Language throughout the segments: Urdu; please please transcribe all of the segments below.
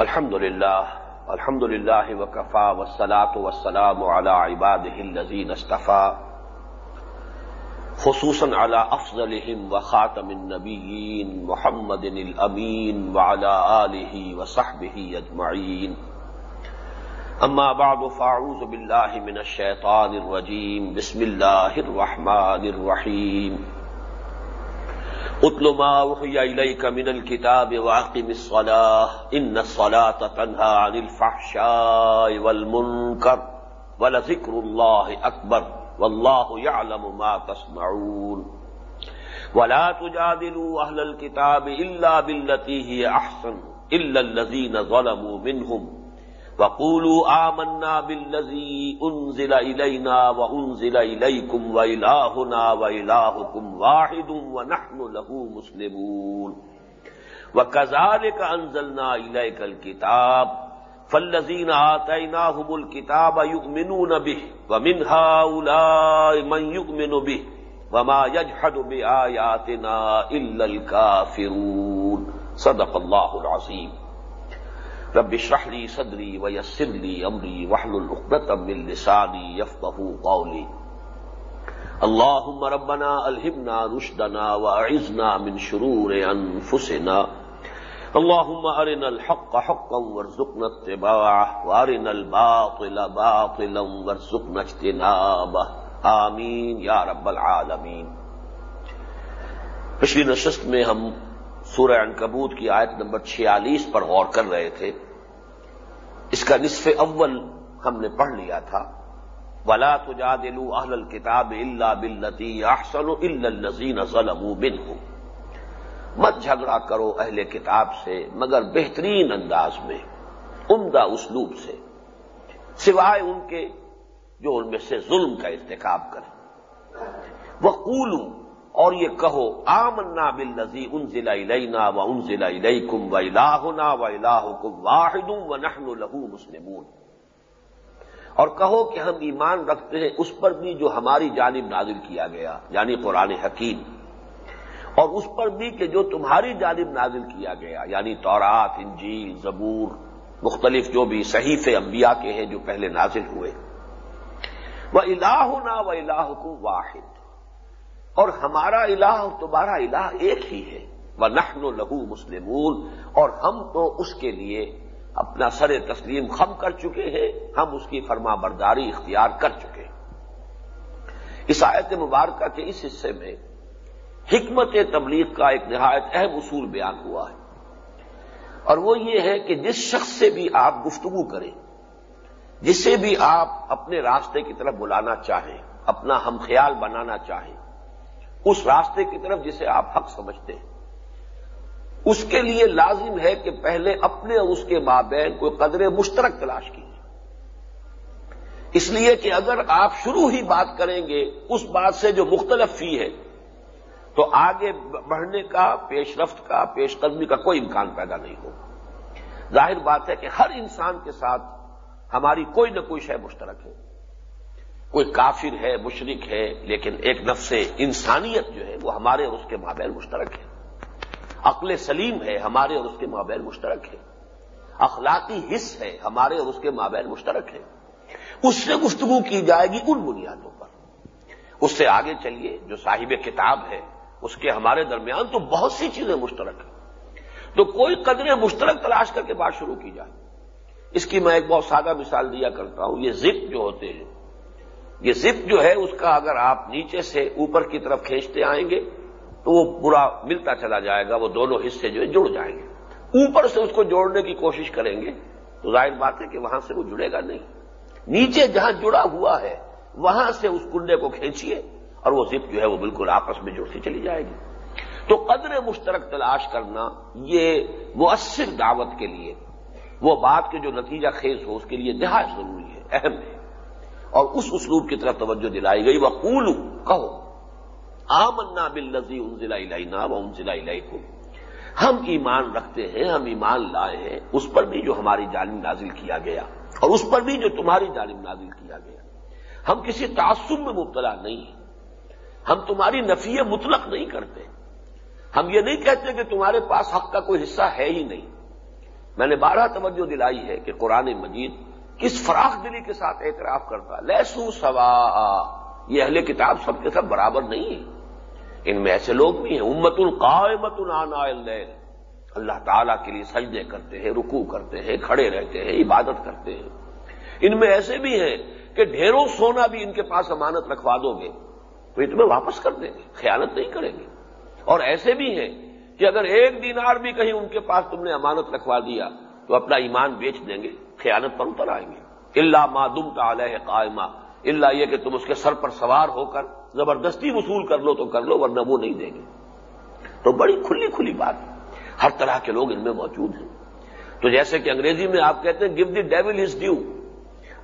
الحمد لله الحمد للہ لله وكفى والصلاة والسلام على عباده الذين اصطفى خصوصا على أفضلهم وخاتم النبيين محمد الأمين وعلى آله وصحبه أجمعين أما بعد فأعوذ بالله من الشيطان الرجيم بسم الله الرحمن الرحيم اتل ما وحي إليك من الكتاب واقم الصلاة إن الصلاة تنهى عن الفحشاء والمنكر ولذكر الله أكبر والله يعلم ما تصنعون ولا تجادلوا أهل الكتاب إلا بالتي هي أحسن إلا الذين ظلموا منهم وقولوا آمنا بالذي أنزل إلينا وأنزل إليكم وإلهنا وإلهكم واحد ونحن له مسلمون. وكذلك أنزلنا إليك الكتاب فالذين آتيناهم الكتاب يؤمنون به ومن هؤلاء من يؤمن به وما يجحد بآياتنا إلا الكافرون. صدق الله العظيم. رب اشرح لي صدري ويسر لي امري واحلل عقدة من لساني يفقهوا قولي. اللهم ربنا الهمنا رشدنا واعذنا من شرور انفسنا اللهم ارنا الحق حقا وارزقنا اتباعه وارنا الباطل باطلا وارزقنا اجتنابه. آمین یا رب العالمین پچھلی نشست میں ہم سورہ انکبوت کی آیت نمبر چھیالیس پر غور کر رہے تھے۔ اس کا نصف اول ہم نے پڑھ لیا تھا۔ ولا تجادلوا اہل الكتاب الا بالتي احسن الا الذين ظلموا منهم۔ مت جھگڑا کرو اہل کتاب سے، مگر بہترین انداز میں، عمدہ اسلوب سے۔ سوائے ان کے جو ان میں سے ظلم کا ارتکاب کریں۔ وہ اور یہ کہو، آمنا بالذی انزل الینا و انزل الیکم و الہنا و الہکم واحد و نحن له مسلمون۔ اور کہو کہ ہم ایمان رکھتے ہیں، اس پر بھی جو ہماری جانب نازل کیا گیا یعنی قرآن حکیم۔ اور اس پر بھی کہ جو تمہاری جانب نازل کیا گیا یعنی تورات، انجیل، زبور، مختلف جو بھی صحیف انبیاء کے ہیں جو پہلے نازل ہوئے۔ وہ الہنا و الہکم واحد۔ اور ہمارا الہ تمہارا الہ ایک ہی ہے۔ وہ نخن و لہو مسلمون۔ اور ہم تو اس کے لیے اپنا سر تسلیم خم کر چکے ہیں۔ ہم اس کی فرما برداری اختیار کر چکے ہیں۔ اس آیت مبارکہ کے اس حصے میں حکمت تبلیغ کا ایک نہایت اہم اصول بیان ہوا ہے۔ اور وہ یہ ہے کہ جس شخص سے بھی آپ گفتگو کریں، جسے بھی آپ اپنے راستے کی طرف بلانا چاہیں، اپنا ہم خیال بنانا چاہیں اس راستے کی طرف جسے آپ حق سمجھتے ہیں۔ اس کے لیے لازم ہے کہ پہلے اپنے اور اس کے مابین کوئی قدر مشترک تلاش کیجیے۔ اس لیے کہ اگر آپ شروع ہی بات کریں گے، اس بات سے جو مختلف فی ہے، تو آگے بڑھنے کا، پیش رفت کا، پیش قدمی کا کوئی امکان پیدا نہیں ہوگا۔ ظاہر بات ہے کہ ہر انسان کے ساتھ ہماری کوئی نہ کوئی شے مشترک ہے۔ کوئی کافر ہے مشرق ہے، لیکن ایک نفس انسانیت جو ہے، وہ ہمارے اور اس کے مابین مشترک ہے۔ عقل سلیم ہے، ہمارے اور اس کے مابین مشترک ہے۔ اخلاقی حص ہے، ہمارے اور اس کے مابین مشترک ہے۔ اس سے گفتگو کی جائے گی ان بنیادوں پر۔ اس سے آگے چلیے، جو صاحب کتاب ہے، اس کے ہمارے درمیان تو بہت سی چیزیں مشترک ہیں۔ تو کوئی قدریں مشترک تلاش کر کے بات شروع کی جائے۔ اس کی میں ایک بہت سادہ مثال دیا کرتا ہوں۔ یہ زپ جو ہوتے ہیں یہ زپ جو ہے اس کا اگر آپ نیچے سے اوپر کی طرف کھینچتے آئیں گے تو وہ برا ملتا چلا جائے گا، وہ دونوں حصے جو ہے جڑ جائیں گے۔ اوپر سے اس کو جوڑنے کی کوشش کریں گے تو ظاہر بات ہے کہ وہاں سے وہ جڑے گا نہیں۔ نیچے جہاں جڑا ہوا ہے، وہاں سے اس کنڈے کو کھینچیے اور وہ زپ جو ہے وہ بالکل آپس میں جڑتی چلی جائے گی۔ تو قدر مشترک تلاش کرنا یہ مؤثر دعوت کے لیے، وہ بات کے جو نتیجہ خیز ہو اس کے لیے نہایت ضروری ہے، اہم ہے۔ اور اس اسلوب کی طرف توجہ دلائی گئی۔ وہ کولو کہو، آمنا بل نزی ان ضلع و ان ضلع کو ہم ایمان رکھتے ہیں، ہم ایمان لائے ہیں۔ اس پر بھی جو ہماری جانب نازل کیا گیا، اور اس پر بھی جو تمہاری جانب نازل کیا گیا۔ ہم کسی تعصب میں مبتلا نہیں ہیں۔ ہم تمہاری نفی مطلق نہیں کرتے۔ ہم یہ نہیں کہتے کہ تمہارے پاس حق کا کوئی حصہ ہے ہی نہیں۔ میں نے بارہ توجہ دلائی ہے کہ قرآن مجید کس فراخ دلی کے ساتھ اعتراف کرتا لہسو سوا یہ اہل کتاب سب کے سب برابر نہیں ہے ان میں ایسے لوگ بھی ہیں۔ امت القائمت النا اللہ تعالیٰ کے لیے سجدے کرتے ہیں رکو کرتے ہیں، کھڑے رہتے ہیں، عبادت کرتے ہیں۔ ان میں ایسے بھی ہیں کہ ڈھیروں سونا بھی ان کے پاس امانت رکھوا دو گے۔ تو یہ تمہیں واپس کر دیں گے، خیانت نہیں کریں گے۔ اور ایسے بھی ہیں کہ اگر ایک دینار بھی کہیں ان کے پاس تم نے امانت رکھوا دیا تو اپنا ایمان بیچ دیں گے۔ خیانت پر اتر آئیں گے۔ اللہ معدم کا علیہ قائمہ اللہ یہ کہ تم اس کے سر پر سوار ہو کر زبردستی وصول کر لو تو کر لو، ورنہ وہ نہیں دیں گے۔ تو بڑی کھلی کھلی بات ہر طرح کے لوگ ان میں موجود ہیں۔ تو جیسے کہ انگریزی میں آپ کہتے ہیں give the devil his due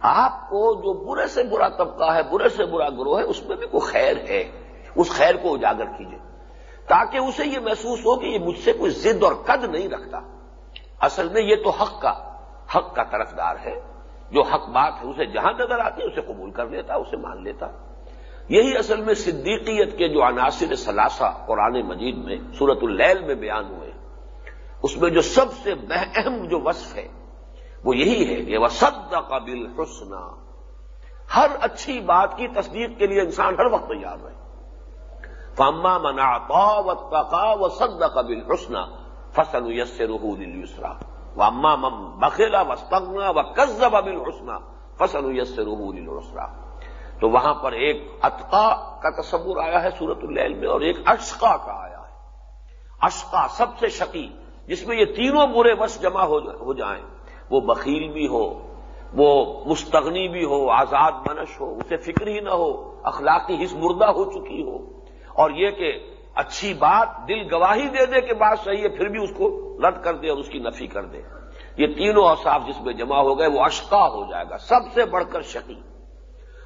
آپ کو جو برے سے برا طبقہ ہے، برے سے برا گروہ ہے، اس میں بھی کوئی خیر ہے۔ اس خیر کو اجاگر کیجیے تاکہ اسے یہ محسوس ہو کہ یہ مجھ سے کوئی ضد اور قد نہیں رکھتا۔ اصل میں یہ تو حق کا۔ حق کا طرفدار ہے، جو حق بات ہے، اسے جہاں نظر آتی ہے، اسے قبول کر لیتا، اسے مان لیتا۔ یہی اصل میں صدیقیت کے جو عناصر ثلاثہ قرآن مجید میں صورت اللیل میں بیان ہوئے اس میں جو سب سے اہم جو وصف ہے، وہ یہی ہے کہ وہ سد قبل حسنا ہر اچھی بات کی تصدیق کے لیے انسان ہر وقت تیار رہے۔ فاما منا و تقا و سد قبل حسنا فصل یس و اما مم بخیلا وسطنا و قزب ابل حسنا فصل یس السرا تو وہاں پر ایک اتقا کا تصور آیا ہے سورت اللیل میں اور ایک اشقا کا آیا ہے. اشقا سب سے شقی، جس میں یہ تینوں برے وش جمع ہو جائیں. وہ بخیل بھی ہو، وہ مستغنی بھی ہو، آزاد منش ہو، اسے فکر ہی نہ ہو، اخلاقی حص مردہ ہو چکی ہو. اور یہ کہ اچھی بات دل گواہی دے دے کہ بات صحیح ہے، پھر بھی اس کو رد کر دے اور اس کی نفی کر دے۔ یہ تینوں اوساف جس میں جمع ہو گئے، وہ اشقا ہو جائے گا۔ سب سے بڑھ کر شقی۔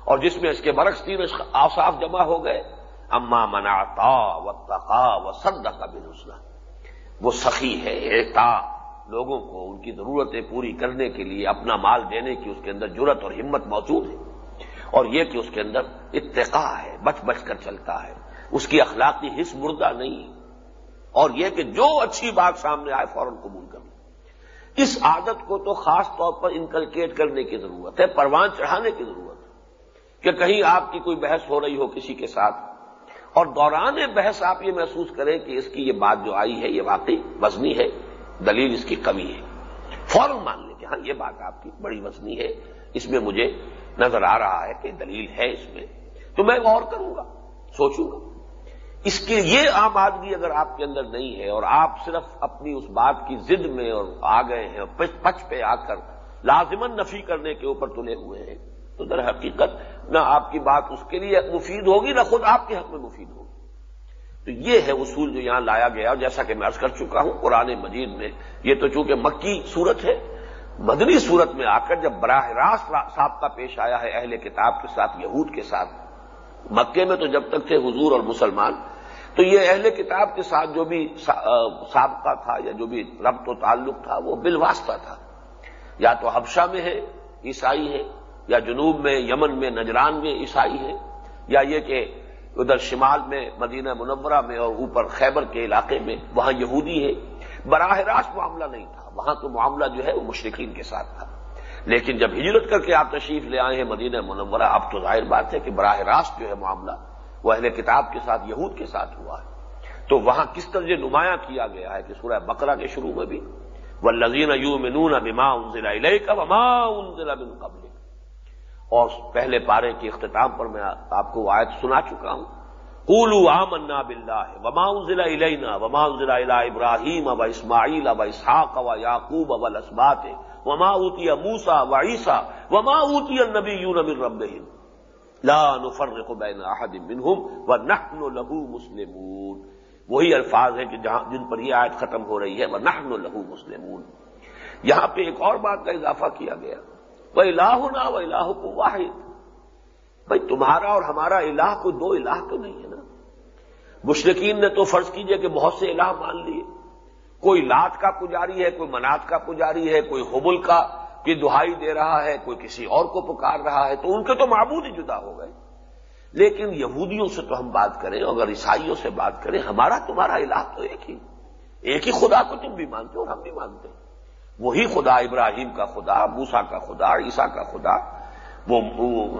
اور جس میں اس کے برعکس تین اوساف جمع ہو گئے، اما مناتا و تقا و سد کا بھی وہ سخی ہے ایتا لوگوں کو ان کی ضرورتیں پوری کرنے کے لیے، اپنا مال دینے کی اس کے اندر جرت اور ہمت موجود ہے۔ اور یہ کہ اس کے اندر اتقا ہے، بچ بچ کر چلتا ہے۔ اس کی اخلاقی حص مردہ نہیں۔ اور یہ کہ جو اچھی بات سامنے آئے فوراً قبول کر لیں۔ اس عادت کو تو خاص طور پر انکلکیٹ کرنے کی ضرورت ہے، پروان چڑھانے کی ضرورت ہے کہ کہیں آپ کی کوئی بحث ہو رہی ہو کسی کے ساتھ۔ اور دوران بحث آپ یہ محسوس کریں کہ اس کی یہ بات جو آئی ہے، یہ واقعی وزنی ہے، دلیل اس کی کمی ہے۔ فوراً مان لیں کہ ہاں یہ بات آپ کی بڑی وزنی ہے۔ اس میں مجھے نظر آ رہا ہے کہ دلیل ہے اس میں۔ تو میں غور کروں گا، سوچوں گا۔ اس کی یہ عام آدمی اگر آپ کے اندر نہیں ہے اور آپ صرف اپنی اس بات کی ضد میں اور آ گئے ہیں اور پچ پہ آ کر لازمن نفی کرنے کے اوپر تلے ہوئے ہیں، تو در حقیقت نہ آپ کی بات اس کے لیے مفید ہوگی، نہ خود آپ کے حق میں مفید ہوگی۔ تو یہ ہے اصول جو یہاں لایا گیا، اور جیسا کہ میں ارض کر چکا ہوں، قرآن مجید میں یہ تو چونکہ مکی صورت ہے، مدنی صورت میں آ کر جب براہ راست سابقہ پیش آیا ہے اہل کتاب کے ساتھ، یہود کے ساتھ مکے میں تو جب تک تھے حضور اور مسلمان، تو یہ اہل کتاب کے ساتھ جو بھی سابقہ تھا یا جو بھی ربط و تعلق تھا، وہ بالواسطہ تھا۔ یا تو حبشہ میں ہے، عیسائی ہے، یا جنوب میں، یمن میں، نجران میں عیسائی ہے، یا یہ کہ ادھر شمال میں، مدینہ منورہ میں اور اوپر خیبر کے علاقے میں، وہاں یہودی ہے۔ براہ راست معاملہ نہیں تھا، وہاں تو معاملہ جو ہے وہ مشرقین کے ساتھ تھا۔ لیکن جب ہجرت کر کے آپ تشریف لے آئے ہیں مدینہ منورہ، اب تو ظاہر بات ہے کہ براہ راست جو ہے معاملہ وہ اہل کتاب کے ساتھ، یہود کے ساتھ ہوا ہے۔ تو وہاں کس طرح نمایاں کیا گیا ہے کہ سورہ بقرہ کے شروع میں بھی؟ وہ لذین یو منون بما ضلع وما ان ضلع بن قبل اور پہلے پارے کے اختتام پر میں آپ کو آیت سنا چکا ہوں۔ قولو آمنا باللہ وما انزل الینا وما انزل الی ابراہیم و اسماعیل و اسحاق و یعقوب و الاسبات وما اوتی موسا و عیسیٰ وما اوتی النبیون من ربهم لا نفرق بین احد منهم ونحن له مسلمون. وہی الفاظ ہیں کہ جہاں جن پر یہ آیت ختم ہو رہی ہے، ونحن له مسلمون. یہاں پہ ایک اور بات کا اضافہ کیا گیا۔ وہ الہ نہ وہ الہ کو واحد۔ بھائی تمہارا اور ہمارا الہ کوئی دو الہ تو نہیں ہے نا؟ مشرقین نے تو فرض کیجیے کہ بہت سے الہ مان لیے۔ کوئی لات کا پجاری ہے، کوئی منات کا پجاری ہے، کوئی حبل کا کی دہائی دے رہا ہے، کوئی کسی اور کو پکار رہا ہے، تو ان کے تو معبود ہی جدا ہو گئے۔ لیکن یہودیوں سے تو ہم بات کریں، اگر عیسائیوں سے بات کریں، ہمارا تمہارا الہ تو ایک ہی۔ ایک ہی خدا کو تم بھی مانتے ہو اور ہم بھی مانتے ہیں۔ وہی خدا ابراہیم کا خدا موسا کا خدا، عیسیٰ کا خدا، وہ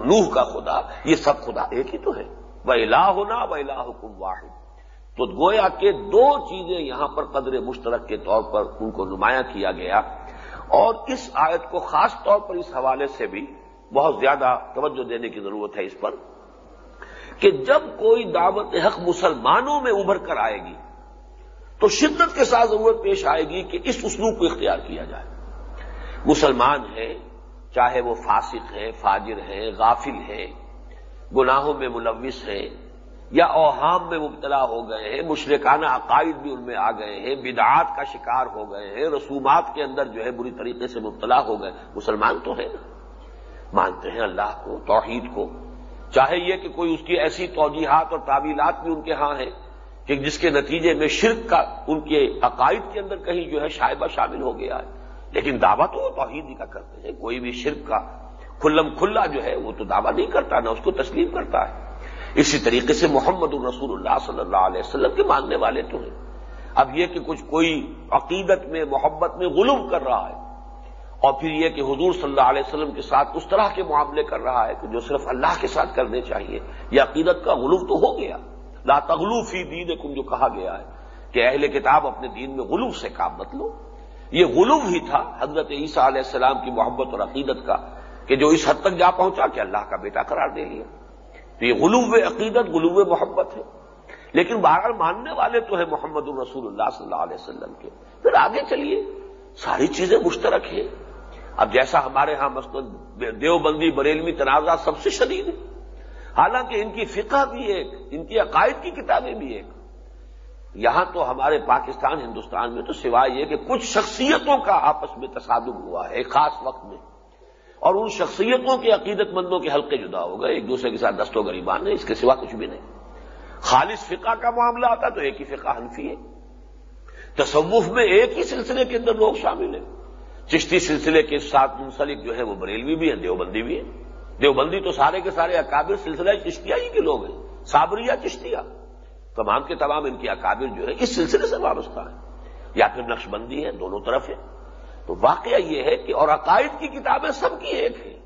نوح کا خدا، یہ سب خدا ایک ہی تو ہے وہ الہ ہونا وہ الہ حکم واحد۔ تو گویا کے دو چیزیں یہاں پر قدر مشترک کے طور پر ان کو نمایاں کیا گیا اور اس آیت کو خاص طور پر اس حوالے سے بھی بہت زیادہ توجہ دینے کی ضرورت ہے اس پر کہ جب کوئی دعوت حق مسلمانوں میں ابھر کر آئے گی تو شدت کے ساتھ ضرورت پیش آئے گی کہ اس اسلوب کو اختیار کیا جائے۔ مسلمان ہیں چاہے وہ فاسق ہیں فاجر ہیں غافل ہیں گناہوں میں ملوث ہیں یا اوہام میں مبتلا ہو گئے ہیں، مشرکانہ عقائد بھی ان میں آ گئے ہیں، بدعات کا شکار ہو گئے ہیں، رسومات کے اندر جو ہے بری طریقے سے مبتلا ہو گئے۔ مسلمان تو ہے نا۔ مانتے ہیں اللہ کو، توحید کو۔ چاہے یہ کہ کوئی اس کی ایسی توجیحات اور تعویلات بھی ان کے ہاں ہیں کہ جس کے نتیجے میں شرک کا ان کے عقائد کے اندر کہیں جو ہے شائبہ شامل ہو گیا ہے۔ لیکن دعویٰ تو وہ توحید ہی کا کرتے ہیں۔ کوئی بھی شرک کا کھلم کھلا جو ہے وہ تو دعویٰ نہیں کرتا، نہ اس کو تسلیم کرتا ہے۔ اسی طریقے سے محمد الرسول اللہ صلی اللہ علیہ وسلم کے ماننے والے تو ہیں۔ اب یہ کہ کچھ کوئی عقیدت میں، محبت میں غلوم کر رہا ہے اور پھر یہ کہ حضور صلی اللہ علیہ وسلم کے ساتھ اس طرح کے معاملے کر رہا ہے کہ جو صرف اللہ کے ساتھ کرنے چاہیے، یہ عقیدت کا غلوف تو ہو گیا۔ لا تغلوف ہی دین کم جو کہا گیا ہے کہ اہل کتاب اپنے دین میں غلوف سے کام مت لو۔ یہ غلوف ہی تھا حضرت عیسیٰ علیہ السلام کی محبت اور عقیدت کا کہ جو اس حد تک جا پہنچا کہ اللہ کا بیٹا قرار دے لیا۔ تو یہ غلوب عقیدت غلوب محبت ہے۔ لیکن بہرحال ماننے والے تو ہیں محمد الرسول اللہ صلی اللہ علیہ وسلم کے۔ پھر آگے چلیے۔ ساری چیزیں مشترک ہیں۔ اب جیسا ہمارے ہاں مثلاً دیوبندی، بریلوی تنازع سب سے شدید ہے۔ حالانکہ ان کی فقہ بھی ایک، ان کی عقائد کی کتابیں بھی ایک۔ یہاں تو ہمارے پاکستان، ہندوستان میں تو سوائے یہ کہ کچھ شخصیتوں کا آپس میں تصادم ہوا ہے، ایک خاص وقت میں۔ اور ان شخصیتوں کے عقیدت مندوں کے حلقے جدا ہو گئے، ایک دوسرے کے ساتھ دست و غریبان ہے اس کے سوا کچھ بھی نہیں۔ خالص فقہ کا معاملہ آتا تو ایک ہی فقہ حنفی ہے۔ تصوف میں ایک ہی سلسلے کے اندر لوگ شامل ہیں۔ چشتی سلسلے کے ساتھ منسلک جو ہے وہ بریلوی بھی ہے دیوبندی بھی ہے دیوبندی تو سارے کے سارے اکابر سلسلہ چشتیا ہی کے لوگ ہیں، صابریہ چشتیا تمام کے تمام ان کی اکابر جو ہے اس سلسلے سے وابستہ ہے یا پھر نقش بندی ہے دونوں طرف ہے تو واقعہ یہ ہے کہ اور عقائد کی کتابیں سب کی ایک ہیں۔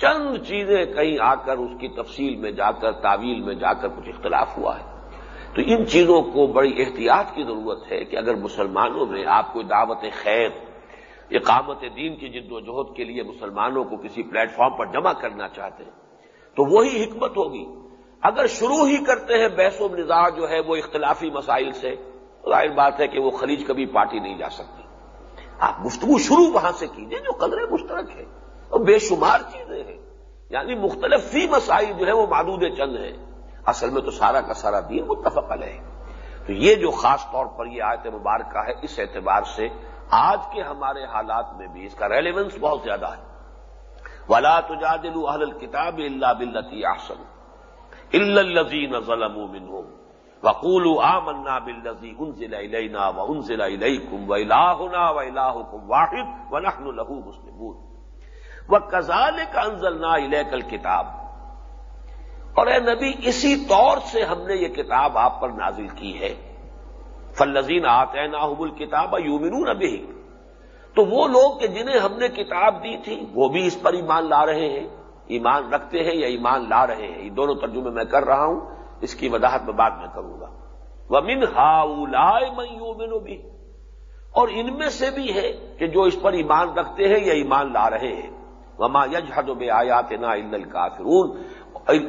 چند چیزیں کہیں آ کر اس کی تفصیل میں جا کر، تعویل میں جا کر کچھ اختلاف ہوا ہے۔ تو ان چیزوں کو بڑی احتیاط کی ضرورت ہے کہ اگر مسلمانوں میں آپ کو دعوت خیر، اقامت دین کی جد و جہد کے لیے مسلمانوں کو کسی پلیٹ فارم پر جمع کرنا چاہتے ہیں، تو وہی حکمت ہوگی۔ اگر شروع ہی کرتے ہیں، بحث و مزاج جو ہے وہ اختلافی مسائل سے، ظاہر بات ہے کہ وہ خلیج کبھی پارٹی نہیں جا سکتی۔ آپ گفتگو شروع وہاں سے کیجیے جو قدرے مشترک ہے اور بے شمار چیزیں ہیں۔ یعنی مختلف فی مسائل جو ہے وہ معدود چند ہیں۔ اصل میں تو سارا کا سارا دین متفق علیہ۔ ہے تو یہ جو خاص طور پر یہ آیت مبارکہ ہے، اس اعتبار سے آج کے ہمارے حالات میں بھی اس کا ریلیونس بہت زیادہ ہے۔ ولا تجادل اہل الکتاب اللہ بلتی آسن الزین ظلم وقول آ منا بلزی ان ضلع علینا و ان ضلع علیہ کم و و واحد و نحن لہو مسلم و کزال کا انزلنا کتاب اور اے نبی، اسی طور سے ہم نے یہ کتاب آپ پر نازل کی ہے. فلزین آتے نا حب الکتاب یومنون ابھی تو وہ لوگ کہ جنہیں ہم نے کتاب دی تھی، وہ بھی اس پر ایمان لا رہے ہیں. ایمان رکھتے ہیں یا ایمان لا رہے ہیں؟ یہ دونوں ترجمے میں کر رہا ہوں. اس کی وضاحت میں بعد میں کروں گا۔ وہ من ہاؤ یومن بھی اور ان میں سے بھی ہے کہ جو اس پر ایمان رکھتے ہیں یا ایمان لا رہے ہیں۔ وما یج بے آیات نا کافرون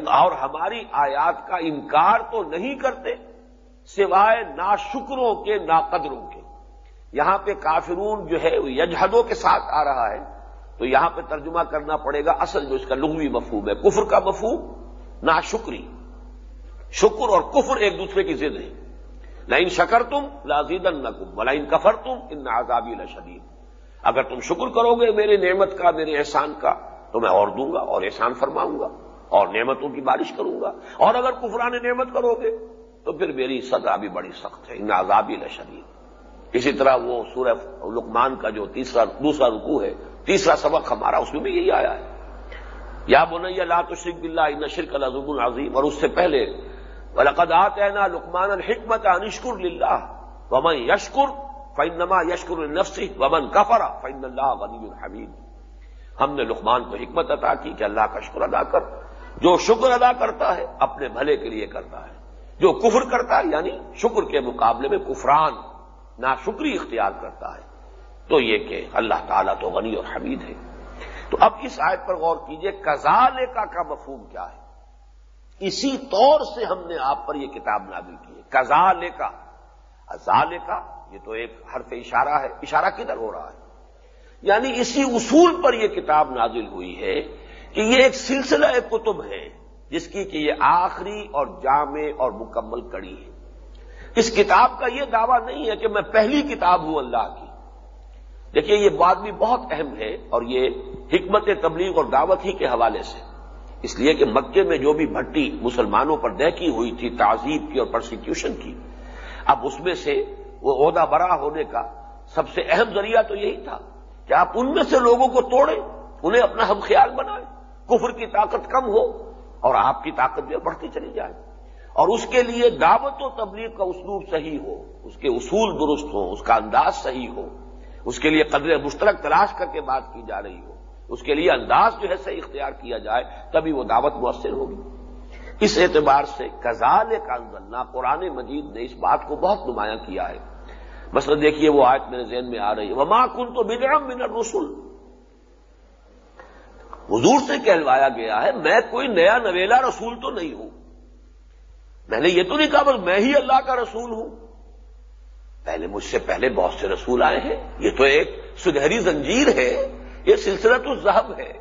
اور ہماری آیات کا انکار تو نہیں کرتے، سوائے نا شکروں کے نا قدروں کے۔ یہاں پہ کافرون جو ہے یجہدوں کے ساتھ آ رہا ہے۔ تو یہاں پہ ترجمہ کرنا پڑے گا اصل جو اس کا لغوی مفہوم ہے، کفر کا مفہوم نا شکری شکر اور کفر ایک دوسرے کی ضد ہے نہ ان شکر تم لازید نہ بلا ان کفر تم ان آزابی نہ شدید اگر تم شکر کرو گے میرے نعمت کا، میرے احسان کا، تو میں اور دوں گا اور احسان فرماؤں گا اور نعمتوں کی بارش کروں گا۔ اور اگر کفران نعمت کرو گے، تو پھر میری سزا بھی بڑی سخت ہے۔ ان عذابی شدید اسی طرح وہ سورہ لقمان کا جو تیسرا، دوسرا رکو ہے، تیسرا سبق ہمارا، اس میں بھی یہی آیا ہے۔ یا بنیا لا تو شرک بلّہ ان شرک العظم العظیم اور اس سے پہلے لقدات ہے نا لکمان الحکمت انشکر للہ ومن یشکر فن نما یشکر النفسی ومن کفرا فن اللہ غنی الحمید ہم نے لقمان کو حکمت عطا کی کہ اللہ کا شکر ادا کر، جو شکر ادا کرتا ہے اپنے بھلے کے لیے کرتا ہے۔ جو کفر کرتا ہے یعنی شکر کے مقابلے میں کفران نہ شکری اختیار کرتا ہے۔ تو یہ کہ اللہ تعالیٰ تو غنی اور حمید ہے۔ تو اب اس آیت پر غور کیجیے کزالے کا کا مفہوم کیا ہے؟ اسی طور سے ہم نے آپ پر یہ کتاب نازل کی ہے۔ کزالے کا ازالے کا یہ تو ایک حرف اشارہ ہے۔ اشارہ کدھر ہو رہا ہے؟ یعنی اسی اصول پر یہ کتاب نازل ہوئی ہے کہ یہ ایک سلسلہ کتب ہے، جس کی کہ یہ آخری اور جامع اور مکمل کڑی ہے۔ اس کتاب کا یہ دعویٰ نہیں ہے کہ میں پہلی کتاب ہوں اللہ کی۔ دیکھیے، یہ بات بھی بہت اہم ہے اور یہ حکمت تبلیغ اور دعوت ہی کے حوالے سے۔ اس لیے کہ مکے میں جو بھی بھٹی مسلمانوں پر دہکی ہوئی تھی تعزیب کی اور پرسیکیوشن کی، اب اس میں سے وہ عہدہ برا ہونے کا سب سے اہم ذریعہ تو یہی تھا کہ آپ ان میں سے لوگوں کو توڑیں، انہیں اپنا ہم خیال بنائیں، کفر کی طاقت کم ہو اور آپ کی طاقت جو بڑھتی چلی جائے۔ اور اس کے لیے دعوت و تبلیغ کا اسلوب صحیح ہو، اس کے اصول درست ہو اس کا انداز صحیح ہو، اس کے لیے قدر مشترک تلاش کر کے بات کی جا رہی ہو۔ اس کے لیے انداز جو ہے صحیح اختیار کیا جائے، تبھی وہ دعوت مؤثر ہوگی۔ اس اعتبار سے کزال کا قرآن مجید نے اس بات کو بہت نمایاں کیا ہے۔ مثلا دیکھیے وہ آیت میرے ذہن میں آ رہی ہے، وما کن تو بدرم من رسول حضور سے کہلوایا گیا ہے، میں کوئی نیا نویلا رسول تو نہیں ہوں۔ میں نے یہ تو نہیں کہا بس میں ہی اللہ کا رسول ہوں۔ پہلے مجھ سے پہلے بہت سے رسول آئے ہیں، یہ تو ایک سنہری زنجیر ہے۔ یہ سلسلہ تو ذہب ہے۔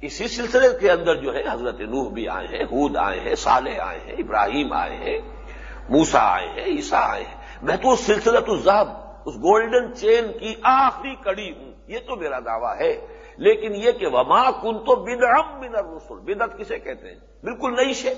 اسی سلسلے کے اندر جو ہے حضرت نوح بھی آئے ہیں حود آئے ہیں، صالح آئے ہیں، ابراہیم آئے ہیں موسا آئے ہیں عیسا آئے ہیں۔ میں تو اس سلسلہ تو ذہب اس گولڈن چین کی آخری کڑی ہوں۔ یہ تو میرا دعویٰ ہے۔ لیکن یہ کہ وما کن تو بدعم من الرسل بدت کسے کہتے ہیں؟ بالکل نئی شے،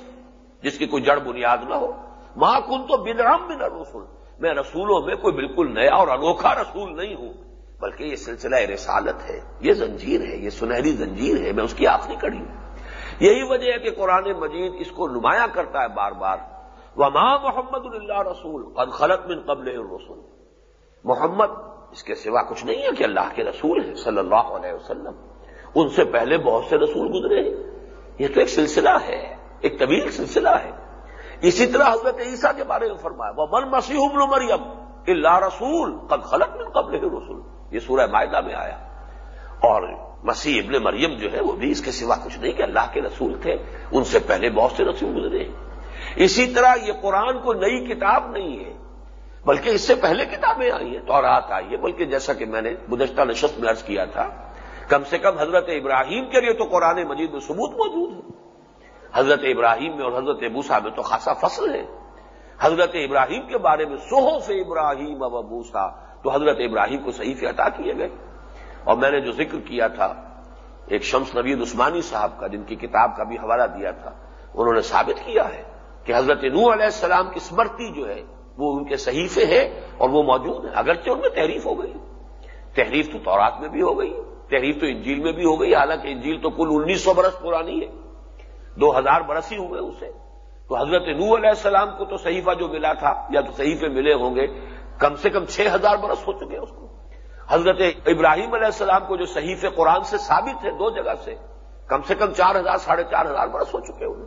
جس کی کوئی جڑ بنیاد نہ ہو۔ ماں کن تو بدعم من الرسل، میں رسولوں میں کوئی بالکل نیا اور انوکھا رسول نہیں ہوں۔ بلکہ یہ سلسلہ رسالت ہے، یہ زنجیر ہے، یہ سنہری زنجیر ہے، میں اس کی آخری کڑی ہوں۔ یہی وجہ ہے کہ قرآن مجید اس کو نمایاں کرتا ہے بار بار۔ وما محمد اللہ رسول، قد خلط من قبل الرسول محمد اس کے سوا کچھ نہیں ہے کہ اللہ کے رسول ہیں، صلی اللہ علیہ وسلم۔ ان سے پہلے بہت سے رسول گزرے ہیں۔ یہ تو ایک سلسلہ ہے، ایک طویل سلسلہ ہے۔ اسی طرح حضرت عیسیٰ کے بارے میں فرمایا وہ من مسیح ابن مریم اللہ رسول، قد خلق من قبل رسول یہ سورہ معدہ میں آیا۔ اور مسیح ابن مریم جو ہے وہ بھی اس کے سوا کچھ نہیں کہ اللہ کے رسول تھے، ان سے پہلے بہت سے رسول گزرے۔ ہیں اسی طرح یہ قرآن کو نئی کتاب نہیں ہے، بلکہ اس سے پہلے کتابیں آئی ہیں تو رات آئی ہے بلکہ جیسا کہ میں نے گزشتہ نشست میں عرض کیا تھا، کم سے کم حضرت ابراہیم کے لیے تو قرآن مجید میں ثبوت موجود ہے۔ حضرت ابراہیم میں اور حضرت بوسا میں تو خاصا فصل ہے۔ حضرت ابراہیم کے بارے میں سوہو سے ابراہیم اب بوسا تو حضرت ابراہیم کو صحیح سے عطا کیے گئے۔ اور میں نے جو ذکر کیا تھا، ایک شمس نوید عثمانی صاحب کا، جن کی کتاب کا بھی حوالہ دیا تھا، انہوں نے ثابت کیا ہے کہ حضرت نو علیہ السلام کی اسمرتی جو ہے، وہ ان کے صحیفے ہیں اور وہ موجود ہیں۔ اگرچہ ان میں تحریف ہو گئی۔ تحریف تو تورات میں بھی ہو گئی، تحریف تو انجیل میں بھی ہو گئی، حالانکہ انجیل تو کل انیس سو برس پرانی ہے۔ دو ہزار برس ہی ہوئے اسے۔ تو حضرت نو علیہ السلام کو تو صحیفہ جو ملا تھا، یا تو صحیفے ملے ہوں گے کم سے کم چھ ہزار برس ہو چکے اس کو۔ حضرت ابراہیم علیہ السلام کو جو صحیف قرآن سے ثابت ہے دو جگہ سے، کم سے کم چار ہزار، ساڑھے چار ہزار برس ہو چکے ہوئے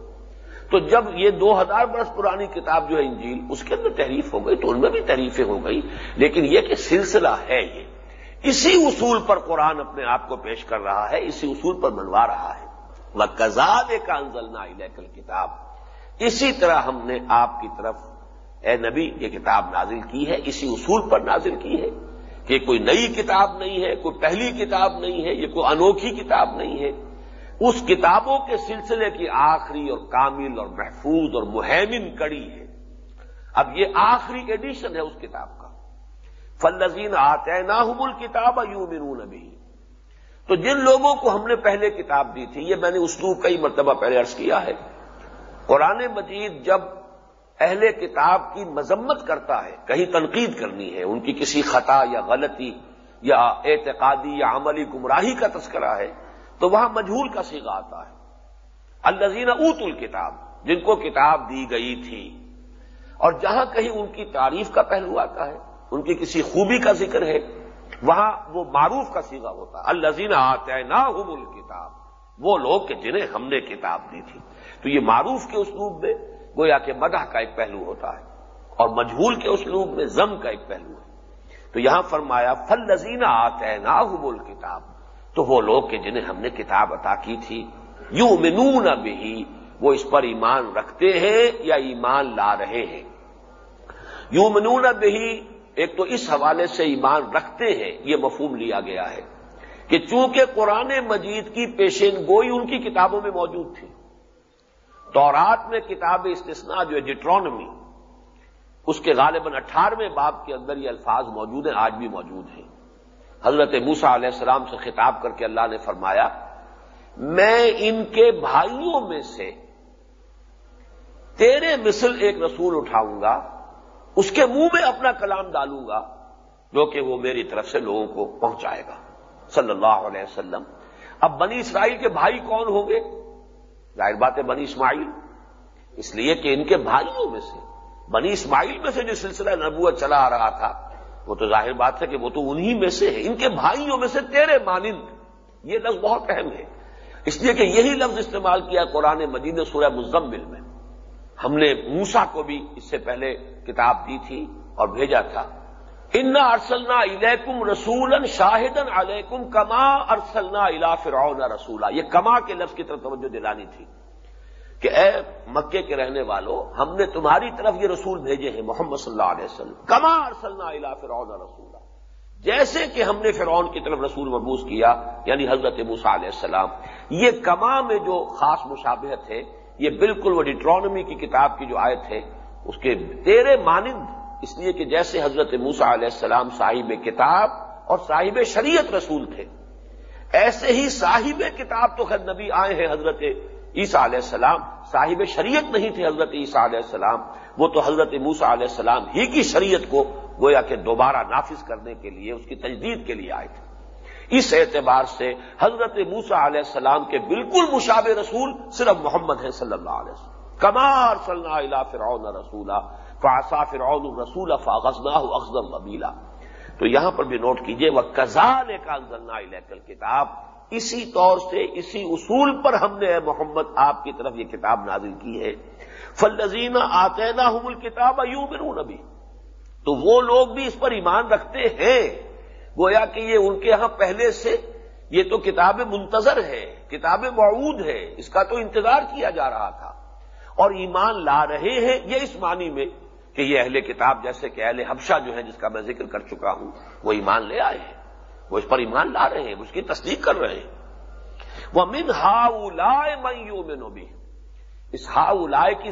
تو جب یہ دو ہزار برس پرانی کتاب جو ہے انجیل، اس کے اندر تحریف ہو گئی تو ان میں بھی تحریفیں ہو گئی۔ لیکن یہ کہ سلسلہ ہے یہ۔ اسی اصول پر قرآن اپنے آپ کو پیش کر رہا ہے، اسی اصول پر منوا رہا ہے۔ وہ کزاد کا انزلنا کتاب اسی طرح ہم نے آپ کی طرف اے نبی، یہ کتاب نازل کی ہے، اسی اصول پر نازل کی ہے کہ کوئی نئی کتاب نہیں ہے، کوئی پہلی کتاب نہیں ہے، یہ کوئی انوکھی کتاب نہیں ہے۔ اس کتابوں کے سلسلے کی آخری اور کامل اور محفوظ اور مہمن کڑی ہے۔ اب یہ آخری ایڈیشن ہے اس کتاب کا۔ فلزین آتے نہ حمل کتاب یوں ابھی تو جن لوگوں کو ہم نے پہلے کتاب دی تھی، یہ میں نے اسلوب کئی مرتبہ پہلے عرض کیا ہے۔ قرآن مجید جب اہل کتاب کی مذمت کرتا ہے، کہیں تنقید کرنی ہے، ان کی کسی خطا یا غلطی یا اعتقادی یا عملی گمراہی کا تذکرہ ہے، تو وہاں مجہول کا سیگا آتا ہے۔ الزین اوت الکتاب، جن کو کتاب دی گئی تھی۔ اور جہاں کہیں ان کی تعریف کا پہلو آتا ہے، ان کی کسی خوبی کا ذکر ہے، وہاں وہ معروف کا سیگا ہوتا ہے۔ الزین آتے نہ کتاب وہ لوگ کہ جنہیں ہم نے کتاب دی تھی۔ تو یہ معروف کے اسلوب میں گویا کہ مدح کا ایک پہلو ہوتا ہے اور مجہول کے اسلوب میں زم کا ایک پہلو ہے۔ تو یہاں فرمایا فل لذینہ آتے نہ کتاب تو وہ لوگ کہ جنہیں ہم نے کتاب عطا کی تھی یوں منون بھی وہ اس پر ایمان رکھتے ہیں یا ایمان لا رہے ہیں؟ یوں منون بھی ایک تو اس حوالے سے ایمان رکھتے ہیں، یہ مفہوم لیا گیا ہے کہ چونکہ قرآن مجید کی پیشین گوئی ان کی کتابوں میں موجود تھی تورات میں کتاب استثناء جو ہے جٹرونمی اس کے غالباً اٹھارہویں باپ کے اندر یہ الفاظ موجود ہیں، آج بھی موجود ہیں۔ حضرت موسا علیہ السلام سے خطاب کر کے اللہ نے فرمایا، میں ان کے بھائیوں میں سے تیرے مثل ایک رسول اٹھاؤں گا، اس کے منہ میں اپنا کلام ڈالوں گا، جو کہ وہ میری طرف سے لوگوں کو پہنچائے گا۔ صلی اللہ علیہ وسلم۔ اب بنی اسرائیل کے بھائی کون ہوں گے؟ ظاہر بات ہے بنی اسماعیل۔ اس لیے کہ ان کے بھائیوں میں سے، بنی اسماعیل میں سے جو سلسلہ نبوت چلا آ رہا تھا، وہ تو ظاہر بات ہے کہ وہ تو انہی میں سے ہے ان کے بھائیوں میں سے تیرے مانند۔ یہ لفظ بہت اہم ہے۔ اس لیے کہ یہی لفظ استعمال کیا قرآن مدین سورہ مزمل میں۔ ہم نے موسا کو بھی اس سے پہلے کتاب دی تھی اور بھیجا تھا۔ ان ارسلنا الیکم رسول شاہدن علیکم کما ارسلنا الا فرعون رسولہ یہ کما کے لفظ کی طرف توجہ دلانی تھی کہ اے مکے کے رہنے والوں ہم نے تمہاری طرف یہ رسول بھیجے ہیں محمد صلی اللہ علیہ وسلم۔ کما ارسلنا الا فرعون رسولہ جیسے کہ ہم نے فرعون کی طرف رسول مبوس کیا یعنی حضرت موسا علیہ السلام۔ یہ کما میں جو خاص مشابہت ہے، یہ بالکل وہ ڈیٹرانمی کی کتاب کی جو آیت ہے، اس کے تیرے مانند اس لیے کہ جیسے حضرت موسا علیہ السلام صاحب کتاب اور صاحب شریعت رسول تھے، ایسے ہی صاحب کتاب تو خیر نبی آئے ہیں حضرت عیسیٰ علیہ السلام۔ صاحب شریعت نہیں تھے حضرت عیسیٰ علیہ السلام۔ وہ تو حضرت موسا علیہ السلام ہی کی شریعت کو گویا کہ دوبارہ نافذ کرنے کے لیے، اس کی تجدید کے لیے آئے تھے۔ اس اعتبار سے حضرت موسا علیہ السلام کے بالکل مشاب رسول صرف محمد ہیں صلی اللہ علیہ وسلم۔ کمار صلی اللہ فرعون رسولہ فاسا فرعون رسول فاغذنا اخذم وبیلا تو یہاں پر بھی نوٹ کیجیے وہ کزال کا انزلنا لیکل کتاب اسی طور سے، اسی اصول پر ہم نے محمد آپ کی طرف یہ کتاب نازل کی ہے۔ فلزین آتے نہ کتاب یوں برو نبی تو وہ لوگ بھی اس پر ایمان رکھتے ہیں۔ گویا کہ یہ ان کے ہاں پہلے سے، یہ تو کتاب منتظر ہے، کتاب معود ہے، اس کا تو انتظار کیا جا رہا تھا۔ اور ایمان لا رہے ہیں، یہ اس معنی میں کہ یہ اہل کتاب جیسے کہ اہل حبشہ جو ہے جس کا میں ذکر کر چکا ہوں، وہ ایمان لے آئے ہیں۔ وہ اس پر ایمان لا رہے ہیں اس کی تصدیق کر رہے ہیں۔ وہ من ہاؤ لائے میں بھی اس ہاؤ لائے کی